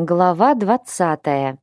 Глава 20.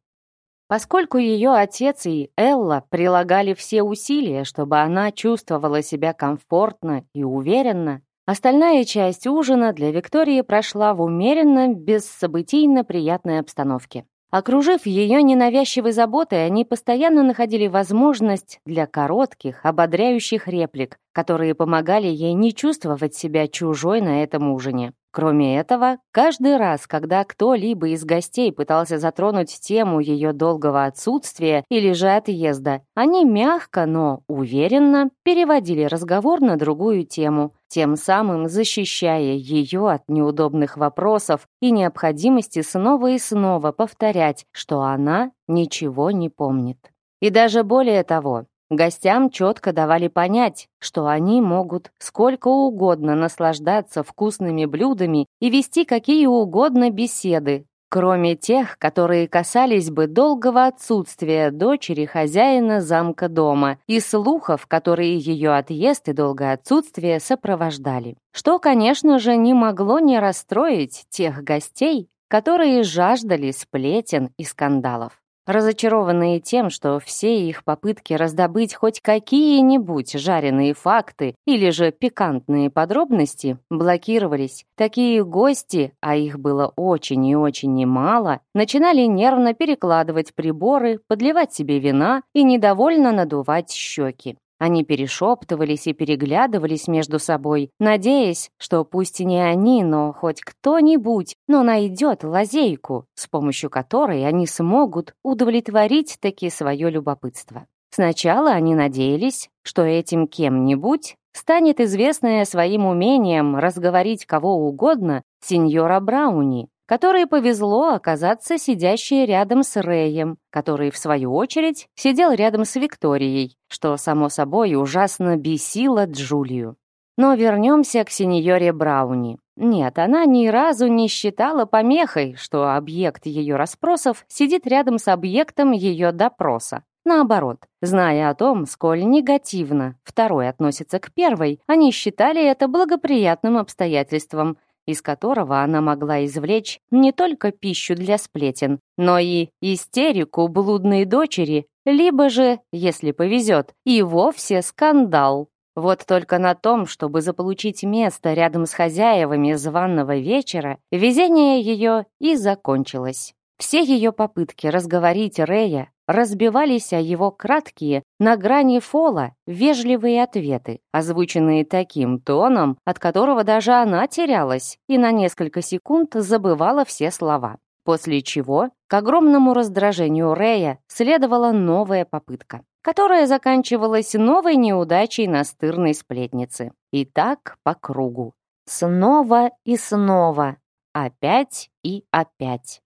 Поскольку ее отец и Элла прилагали все усилия, чтобы она чувствовала себя комфортно и уверенно, остальная часть ужина для Виктории прошла в умеренно, бессобытийно приятной обстановке. Окружив ее ненавязчивой заботой, они постоянно находили возможность для коротких, ободряющих реплик, которые помогали ей не чувствовать себя чужой на этом ужине. Кроме этого, каждый раз, когда кто-либо из гостей пытался затронуть тему ее долгого отсутствия или же отъезда, они мягко, но уверенно переводили разговор на другую тему, тем самым защищая ее от неудобных вопросов и необходимости снова и снова повторять, что она ничего не помнит. И даже более того, Гостям четко давали понять, что они могут сколько угодно наслаждаться вкусными блюдами и вести какие угодно беседы, кроме тех, которые касались бы долгого отсутствия дочери хозяина замка дома и слухов, которые ее отъезд и долгое отсутствие сопровождали. Что, конечно же, не могло не расстроить тех гостей, которые жаждали сплетен и скандалов разочарованные тем, что все их попытки раздобыть хоть какие-нибудь жареные факты или же пикантные подробности блокировались. Такие гости, а их было очень и очень немало, начинали нервно перекладывать приборы, подливать себе вина и недовольно надувать щеки. Они перешептывались и переглядывались между собой, надеясь, что пусть и не они, но хоть кто-нибудь, но найдет лазейку, с помощью которой они смогут удовлетворить таки свое любопытство. Сначала они надеялись, что этим кем-нибудь станет известная своим умением разговорить кого угодно сеньора Брауни, которой повезло оказаться сидящей рядом с Рэем, который, в свою очередь, сидел рядом с Викторией, что, само собой, ужасно бесило Джулию. Но вернемся к сеньоре Брауни. Нет, она ни разу не считала помехой, что объект ее расспросов сидит рядом с объектом ее допроса. Наоборот, зная о том, сколь негативно второй относится к первой, они считали это благоприятным обстоятельством, из которого она могла извлечь не только пищу для сплетен, но и истерику блудной дочери, либо же, если повезет, и вовсе скандал. Вот только на том, чтобы заполучить место рядом с хозяевами званного вечера, везение ее и закончилось. Все ее попытки разговорить Рея разбивались о его краткие, на грани фола, вежливые ответы, озвученные таким тоном, от которого даже она терялась и на несколько секунд забывала все слова. После чего, к огромному раздражению Рея, следовала новая попытка, которая заканчивалась новой неудачей настырной сплетницы. И так по кругу. Снова и снова. Опять и опять.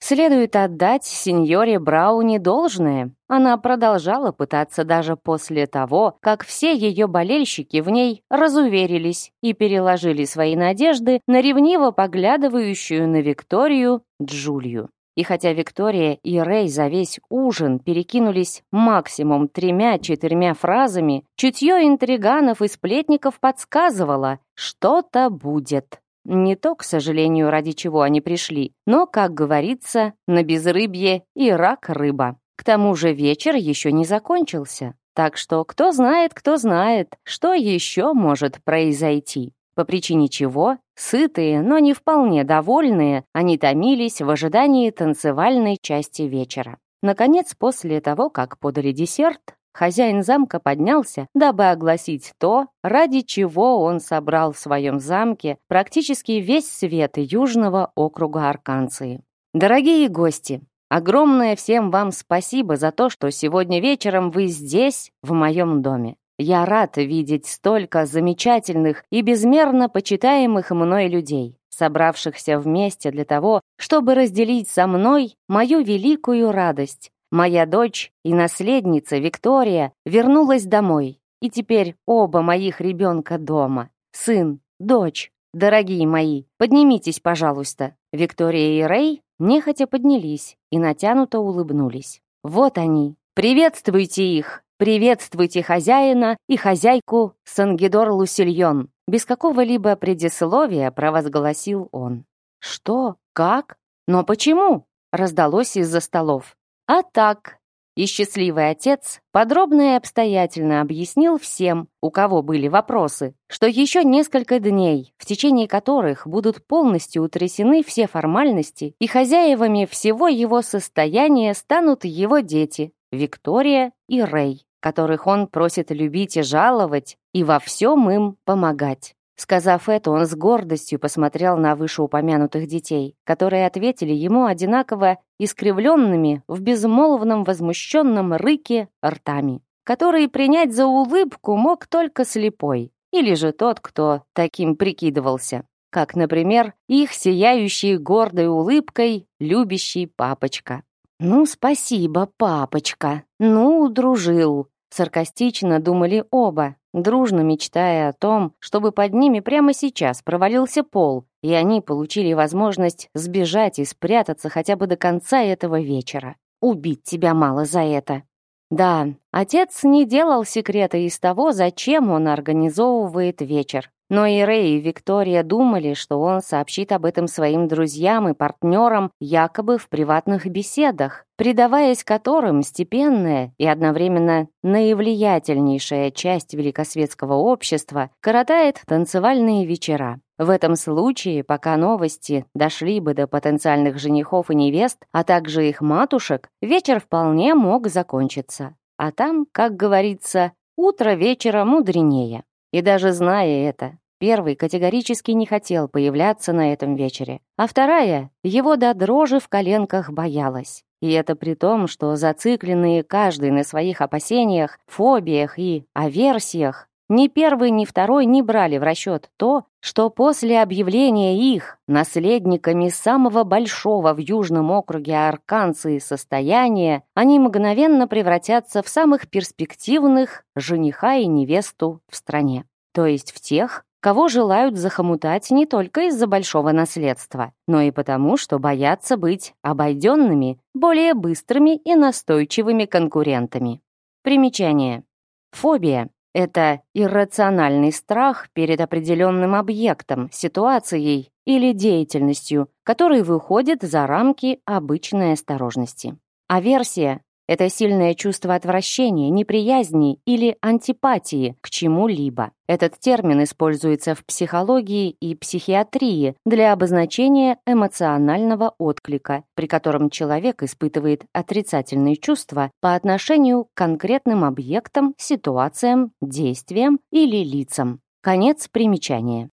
Следует отдать сеньоре Брауни должное. Она продолжала пытаться даже после того, как все ее болельщики в ней разуверились и переложили свои надежды на ревниво поглядывающую на Викторию Джулью. И хотя Виктория и Рэй за весь ужин перекинулись максимум тремя-четырьмя фразами, чутье интриганов и сплетников подсказывало «что-то будет». Не то, к сожалению, ради чего они пришли, но, как говорится, на безрыбье и рак рыба. К тому же вечер еще не закончился. Так что кто знает, кто знает, что еще может произойти. По причине чего, сытые, но не вполне довольные, они томились в ожидании танцевальной части вечера. Наконец, после того, как подали десерт, Хозяин замка поднялся, дабы огласить то, ради чего он собрал в своем замке практически весь свет Южного округа Арканции. «Дорогие гости, огромное всем вам спасибо за то, что сегодня вечером вы здесь, в моем доме. Я рад видеть столько замечательных и безмерно почитаемых мной людей, собравшихся вместе для того, чтобы разделить со мной мою великую радость Моя дочь и наследница Виктория вернулась домой, и теперь оба моих ребенка дома. Сын, дочь, дорогие мои, поднимитесь, пожалуйста. Виктория и Рэй нехотя поднялись и натянуто улыбнулись. Вот они. Приветствуйте их. Приветствуйте хозяина и хозяйку Сангидор Лусильон. Без какого-либо предисловия провозгласил он. Что? Как? Но почему? Раздалось из-за столов. А так, и счастливый отец подробно и обстоятельно объяснил всем, у кого были вопросы, что еще несколько дней, в течение которых будут полностью утрясены все формальности, и хозяевами всего его состояния станут его дети Виктория и Рэй, которых он просит любить и жаловать и во всем им помогать. Сказав это, он с гордостью посмотрел на вышеупомянутых детей, которые ответили ему одинаково искривленными в безмолвном возмущенном рыке ртами, которые принять за улыбку мог только слепой, или же тот, кто таким прикидывался, как, например, их сияющий гордой улыбкой любящий папочка. «Ну, спасибо, папочка! Ну, дружил!» Саркастично думали оба, дружно мечтая о том, чтобы под ними прямо сейчас провалился пол, и они получили возможность сбежать и спрятаться хотя бы до конца этого вечера. Убить тебя мало за это. Да, отец не делал секрета из того, зачем он организовывает вечер. Но и Рэй и Виктория думали, что он сообщит об этом своим друзьям и партнерам якобы в приватных беседах, предаваясь которым степенная и одновременно наивлиятельнейшая часть великосветского общества коротает танцевальные вечера. В этом случае, пока новости дошли бы до потенциальных женихов и невест, а также их матушек, вечер вполне мог закончиться. А там, как говорится, утро вечера мудренее. И даже зная это, первый категорически не хотел появляться на этом вечере, а вторая его до дрожи в коленках боялась. И это при том, что зацикленные каждый на своих опасениях, фобиях и аверсиях, ни первый, ни второй не брали в расчет то, что после объявления их наследниками самого большого в Южном округе Арканции состояния они мгновенно превратятся в самых перспективных жениха и невесту в стране. То есть в тех, кого желают захомутать не только из-за большого наследства, но и потому, что боятся быть обойденными более быстрыми и настойчивыми конкурентами. Примечание. Фобия это иррациональный страх перед определенным объектом, ситуацией или деятельностью, который выходит за рамки обычной осторожности. Аверсия это сильное чувство отвращения, неприязни или антипатии к чему-либо. Этот термин используется в психологии и психиатрии для обозначения эмоционального отклика, при котором человек испытывает отрицательные чувства по отношению к конкретным объектам, ситуациям, действиям или лицам. Конец примечания.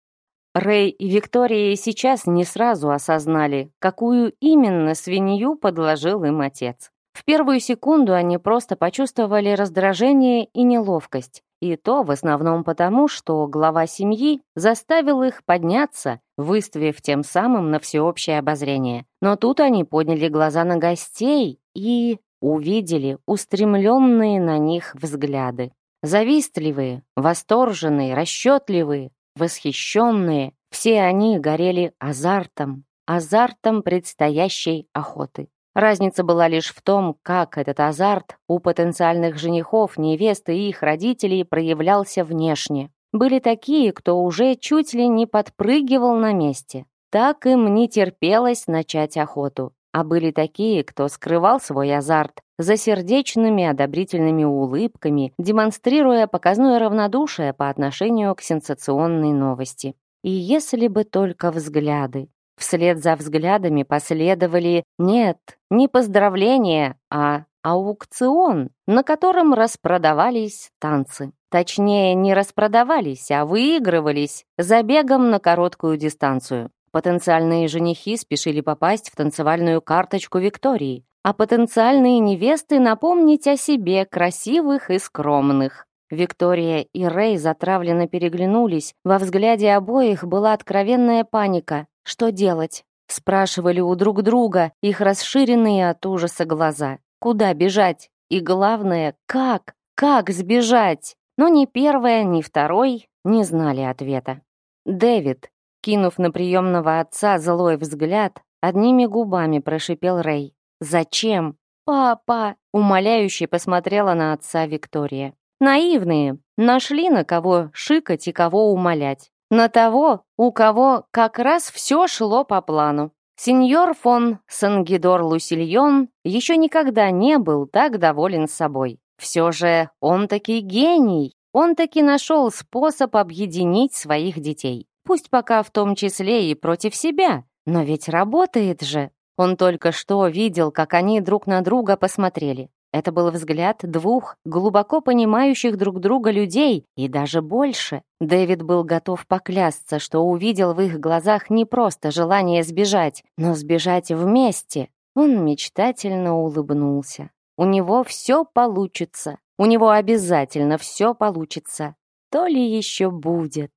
Рэй и Виктория сейчас не сразу осознали, какую именно свинью подложил им отец. В первую секунду они просто почувствовали раздражение и неловкость. И то в основном потому, что глава семьи заставил их подняться, выставив тем самым на всеобщее обозрение. Но тут они подняли глаза на гостей и увидели устремленные на них взгляды. Завистливые, восторженные, расчетливые, восхищенные. Все они горели азартом, азартом предстоящей охоты. Разница была лишь в том, как этот азарт у потенциальных женихов, невесты и их родителей проявлялся внешне. Были такие, кто уже чуть ли не подпрыгивал на месте. Так им не терпелось начать охоту. А были такие, кто скрывал свой азарт за сердечными одобрительными улыбками, демонстрируя показное равнодушие по отношению к сенсационной новости. И если бы только взгляды. Вслед за взглядами последовали «нет, не поздравление, а аукцион», на котором распродавались танцы. Точнее, не распродавались, а выигрывались забегом на короткую дистанцию. Потенциальные женихи спешили попасть в танцевальную карточку Виктории, а потенциальные невесты напомнить о себе красивых и скромных. Виктория и Рэй затравленно переглянулись, во взгляде обоих была откровенная паника. Что делать? Спрашивали у друг друга их расширенные от ужаса глаза. Куда бежать? И главное, как? Как сбежать? Но ни первое, ни второй не знали ответа. «Дэвид», кинув на приемного отца злой взгляд, одними губами прошипел Рэй. «Зачем?» «Папа!» — умоляюще посмотрела на отца Виктория. «Наивные! Нашли на кого шикать и кого умолять на того, у кого как раз все шло по плану. Сеньор фон Сангидор Лусильон еще никогда не был так доволен собой. Все же он таки гений, он таки нашел способ объединить своих детей. Пусть пока в том числе и против себя, но ведь работает же. Он только что видел, как они друг на друга посмотрели. Это был взгляд двух глубоко понимающих друг друга людей и даже больше. Дэвид был готов поклясться, что увидел в их глазах не просто желание сбежать, но сбежать вместе. Он мечтательно улыбнулся. У него все получится. У него обязательно все получится. То ли еще будет.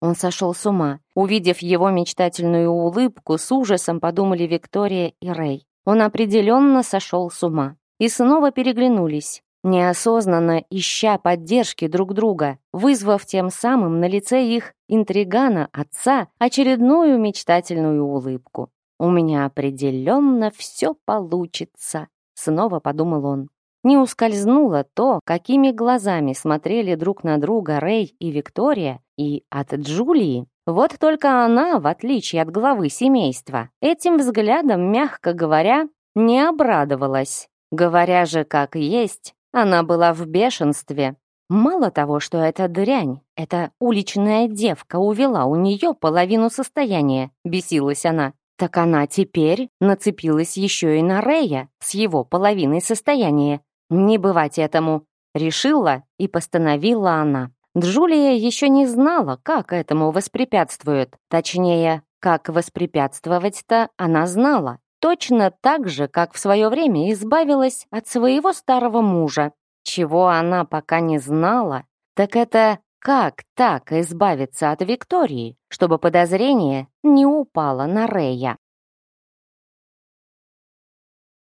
Он сошел с ума. Увидев его мечтательную улыбку, с ужасом подумали Виктория и Рэй. Он определенно сошел с ума и снова переглянулись, неосознанно ища поддержки друг друга, вызвав тем самым на лице их интригана, отца, очередную мечтательную улыбку. «У меня определенно все получится», — снова подумал он. Не ускользнуло то, какими глазами смотрели друг на друга Рэй и Виктория, и от Джулии. Вот только она, в отличие от главы семейства, этим взглядом, мягко говоря, не обрадовалась. Говоря же, как есть, она была в бешенстве. Мало того, что эта дрянь, эта уличная девка увела у нее половину состояния, бесилась она. Так она теперь нацепилась еще и на Рея с его половиной состояния. Не бывать этому, решила и постановила она. Джулия еще не знала, как этому воспрепятствует. Точнее, как воспрепятствовать-то она знала точно так же, как в свое время избавилась от своего старого мужа. Чего она пока не знала, так это как так избавиться от Виктории, чтобы подозрение не упало на Рея.